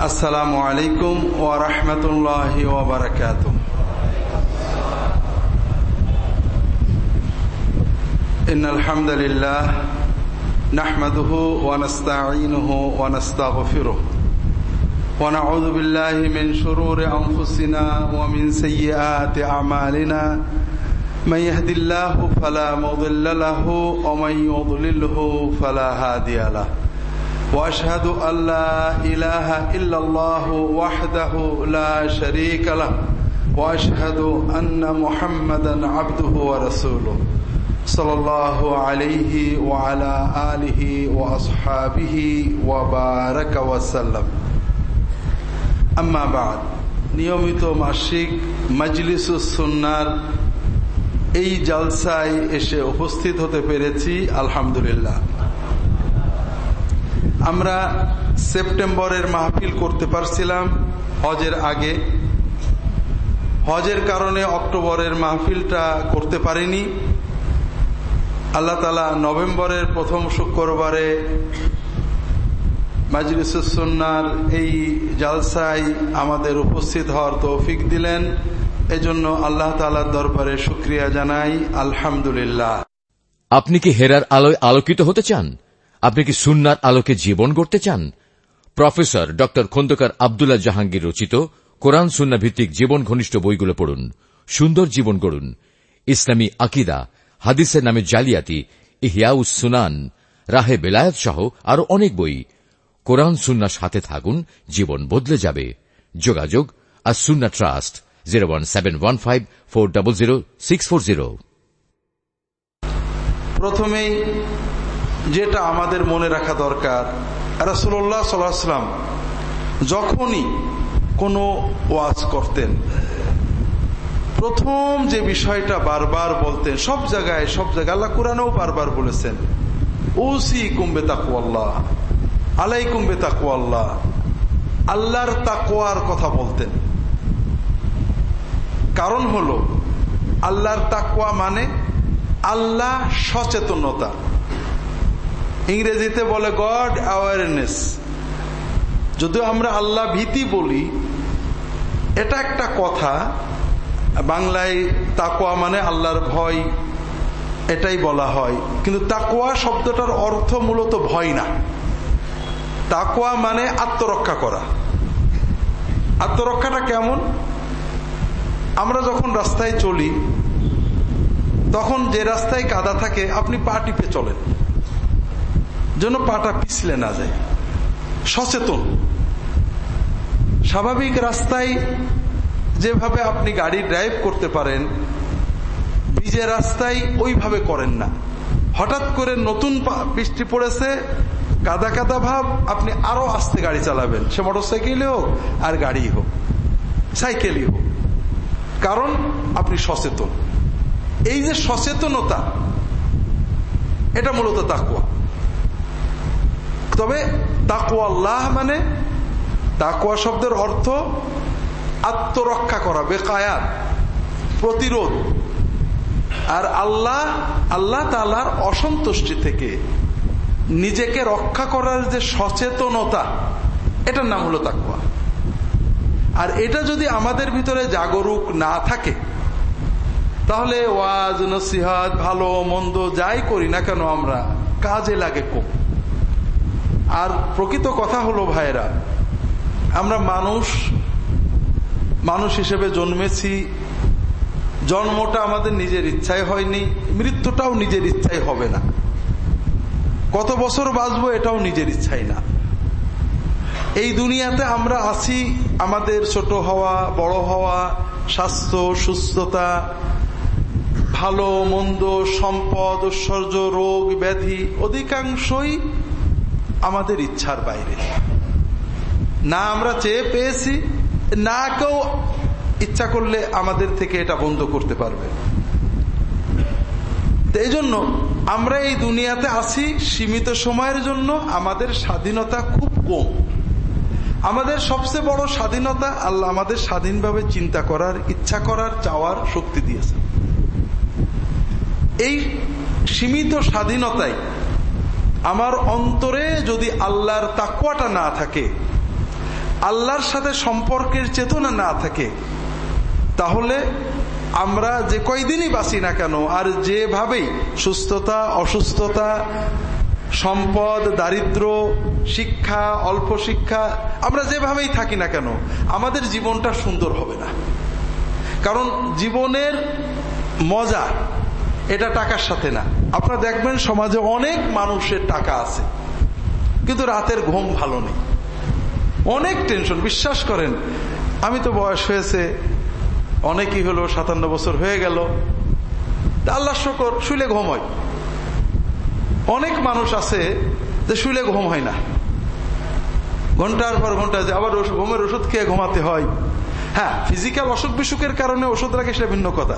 السلام عليكم ورحمة الله وبركاته. إن الحمد لله نحمده ونستعينه ونستغفره ونعوذ بالله من شرور أنفسنا ومن سيئات أعمالنا. من يهد الله فلا مضل له ومن يضلله فلا هادي له. واشهد ان لا اله الا الله وحده لا شريك له واشهد ان محمدا عبده ورسوله صلى الله عليه وعلى اله واصحابه وبارك وسلم اما بعد নিয়মিত মাসিক মাজলিসুস সুন্নার এই জলসায় এসে উপস্থিত হতে পেরেছি আলহামদুলিল্লাহ আমরা সেপ্টেম্বরের মাহফিল করতে পারছিলাম হজের আগে। হজের কারণে অক্টোবরের মাহফিলটা করতে পারিনি। আল্লাহ তালা নভেম্বরের প্রথম শুক্রবারে মাজলিসুসন্নার এই জালসায় আমাদের উপস্থিত হওয়ার তৌফিক দিলেন। এজন্য আল্লাহ তালার দরবারে শুক্রিয়া জানাই। আলহামদুলিল্লাহ। আপনি কি হেরার আলোয় আলোকিত হতে চান? আপনি কি সুন্নার আলোকে জীবন গড়তে চান? প্রফেসর ড খন্দকার আবদুল্লাহ জাহাঙ্গীর রচিত কোরআন সুন্না ভিত্তিক জীবন ঘনিষ্ঠ বইগুলো পড়ুন, সুন্দর জীবন গড়ুন। ইসলামী আকিদা, হাদিসের নামে জালিয়াতি, ইহিয়াউস সুনান, রাহে বেলায়ত সহ আরও অনেক বই। কোরআন সুন্নার সাথে থাকুন, জীবন বদলে যাবে। যোগাযোগ আর Sunnah Trust, zero one seven one five four double zero six four zero. প্রথমেই যেটা আমাদের মনে রাখা দরকার। রাসুল্লাহ সাল্লাম যখনই কোনো ওয়াজ করতেন, প্রথম যে বিষয়টা বারবার বলতেন, সব জায়গায় সব জায়গায়, আল্লাহ কোরআনেও বারবার বলেছেন ওসি কুম্বে তাকুয়াল্লাহ আলাই কুম্বে তাকুয়াল্লাহ আল্লাহর তাকোয়ার কথা বলতেন। কারণ হলো, আল্লাহর তাকোয়া মানে আল্লাহ সচেতনতা। ইংরেজিতে বলে গড অ্যাওয়ারনেস যদিও আমরা আল্লাহ ভীতি বলি, এটা একটা কথা। বাংলায় তাকোয়া মানে আল্লাহর ভয়, এটাই বলা হয়। কিন্তু তাকোয়া শব্দটার অর্থ মূলত ভয় না। তাকোয়া মানে আত্মরক্ষা করা। আত্মরক্ষাটা কেমন? আমরা যখন রাস্তায় চলি, তখন যে রাস্তায় কাদা থাকে, আপনি পা টিপে চলেন। যেন পাটা পিছলে না যায়। সচেতন। স্বাভাবিক রাস্তায় যেভাবে আপনি গাড়ি ড্রাইভ করতে পারেন ভিজে রাস্তায় ওইভাবে করেন না। হঠাৎ করে নতুন বৃষ্টি পড়েছে কাদা কাদা ভাব, আপনি আরও আস্তে গাড়ি চালাবেন। সে মোটর সাইকেলই হোক আর গাড়ি হোক, সাইকেলই হোক। কারণ আপনি সচেতন। এই যে সচেতনতা, এটা মূলত তাকুয়া। তবে তাকুয়া আল্লাহ মানে তাকুয়া শব্দের অর্থ আত্মরক্ষা করা, বেকায়াত, প্রতিরোধ। আর আল্লাহ আল্লাহ তালার অসন্তুষ্টি থেকে নিজেকে রক্ষা করার যে সচেতনতা, এটার নাম হলো তাকুয়া। আর এটা যদি আমাদের ভিতরে জাগরুক না থাকে, তাহলে ওয়াজ, নসিহাত, ভালো, মন্দ যাই করি না কেন আমরা, কাজে লাগে কম আর প্রকৃত কথা হলো ভাইরা আমরা মানুষ মানুষ হিসেবে জন্মেছি, জন্মটা আমাদের নিজের ইচ্ছায় হয়নি, মৃত্যুটাও নিজের ইচ্ছায় হবে না। কত বছর বাঁচবো এটাও নিজের ইচ্ছাই না। এই দুনিয়াতে আমরা আছি আমাদের ছোট হওয়া, বড় হওয়া, স্বাস্থ্য, সুস্থতা, ভালো, মন্দ, সম্পদ, ঐশ্বর্য, রোগ, ব্যাধি, অধিকাংশই আমাদের ইচ্ছার বাইরে। না আমরা চেয়ে পেয়েছি, না কেউ ইচ্ছা করলে আমাদের থেকে এটা বন্ধ করতে পারবে। এই জন্য আমরা এই দুনিয়াতে আসি সীমিত সময়ের জন্য, আমাদের স্বাধীনতা খুব কম। আমাদের সবচেয়ে বড় স্বাধীনতা আল্লাহ আমাদের স্বাধীনভাবে চিন্তা করার, ইচ্ছা করার, চাওয়ার শক্তি দিয়েছে এই সীমিত স্বাধীনতায় আমার অন্তরে যদি আল্লাহর তাকুয়াটা না থাকে, আল্লাহর সাথে সম্পর্কের চেতনা না থাকে, তাহলে আমরা যে কয়দিনই বাঁচি না কেন, আর যেভাবেই সুস্থতা, অসুস্থতা, সম্পদ, দারিদ্র, শিক্ষা, অল্প শিক্ষা, আমরা যেভাবেই থাকি না কেন, আমাদের জীবনটা সুন্দর হবে না। কারণ জীবনের মজা এটা টাকার সাথে না। আপনারা দেখবেন সমাজে অনেক মানুষের টাকা আছে, কিন্তু রাতের ঘুম ভালো নেই। অনেক টেনশন, বিশ্বাস করেন, আমি তো বয়স হয়েছে, অনেকই হলো, সাতান্ন বছর হয়ে গেল। আল্লাহ শকর শুলে ঘুম হয়। অনেক মানুষ আছে যে শুলে ঘুম হয় না। ঘণ্টার পর ঘণ্টা যে আবার ঘুমের ওষুধ খেয়ে ঘুমাতে হয়। হ্যাঁ ফিজিক্যাল অসুখ বিসুখের কারণে ওষুধ রাখে সেটা ভিন্ন কথা।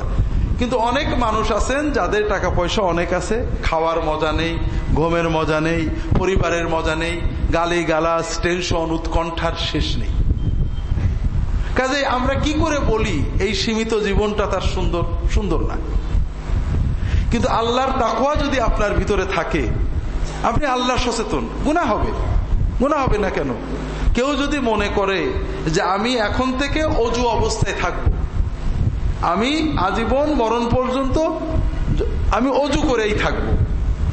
কিন্তু অনেক মানুষ আছেন যাদের টাকা পয়সা অনেক আছে। খাওয়ার মজা নেই, ঘুমের মজা নেই, পরিবারের মজা নেই গালি গালাস টেনশন উৎকণ্ঠার শেষ নেই। কাজে আমরা কি করে বলি, এই সীমিত জীবনটা তার সুন্দর সুন্দর না। কিন্তু আল্লাহর তাকুয়া যদি আপনার ভিতরে থাকে, আপনি আল্লাহ সচেতন গুণা হবে। গুণা হবে না কেন? কেউ যদি মনে করে যে আমি এখন থেকে অজু অবস্থায় থাকব আমি আজীবন মরণ পর্যন্ত আমি অজু করেই থাকব।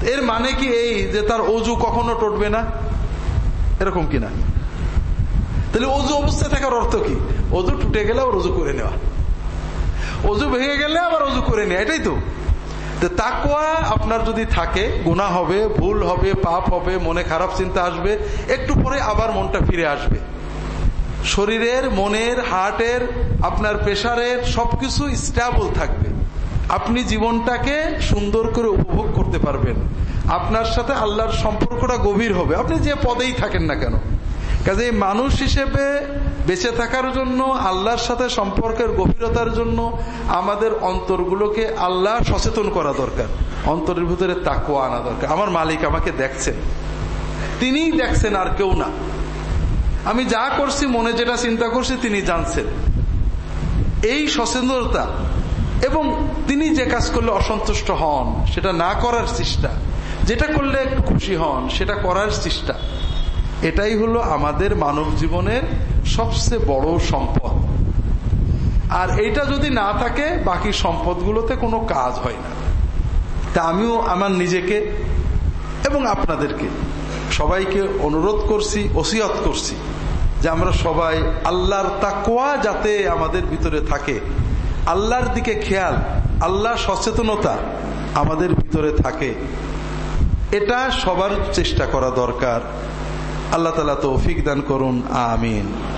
এর মানে কি এই যে তার অজু কখনো টটবে না? এরকম কিনা তাহলে অজু অবস্থায় থাকার অর্থ কি? অজু টুটে গেলে আবার অজু করে নেওয়া। অজু ভেঙে গেলে আবার অজু করে নেওয়া, এটাই তো। তাকুয়া আপনার যদি থাকে গুণা হবে, ভুল হবে, পাপ হবে, মনে খারাপ চিন্তা আসবে, একটু পরে আবার মনটা ফিরে আসবে। শরীরের, মনের, হার্টের, আপনার প্রেশারের সবকিছু স্ট্যাবল থাকবে। আপনি জীবনটাকে সুন্দর করে উপভোগ করতে পারবেন। আপনার সাথে আল্লাহর সম্পর্কটা গভীর হবে। আপনি যে পদেই থাকেন না কেন। কাজে মানুষ হিসেবে বেঁচে থাকার জন্য, আল্লাহর সাথে সম্পর্কের গভীরতার জন্য আমাদের অন্তরগুলোকে আল্লাহ সচেতন করা দরকার। অন্তরের ভিতরে তাকুয়া আনা দরকার। আমার মালিক আমাকে দেখছেন। তিনিই দেখছেন আর কেউ না। আমি যা করছি, মনে যেটা চিন্তা করছি, তিনি জানছেন। এই সচেতনতা এবং তিনি যে কাজ করলে অসন্তুষ্ট হন, সেটা না করার চেষ্টা, যেটা করলে একটু খুশি হন, সেটা করার চেষ্টা, এটাই হলো আমাদের মানব জীবনের সবচেয়ে বড় সম্পদ। আর এইটা যদি না থাকে, বাকি সম্পদগুলোতে কোনো কাজ হয় না। তা আমিও আমার নিজেকে এবং আপনাদেরকে সবাইকে অনুরোধ করছি, ওসিয়ত করছি। যে আমরা সবাই আল্লাহর তাকোয়া যাতে আমাদের ভিতরে থাকে, আল্লাহর দিকে খেয়াল আল্লাহ সচেতনতা আমাদের ভিতরে থাকে, এটা সবার চেষ্টা করা দরকার। আল্লাহ তালা তৌফিক দান করুন, আমিন।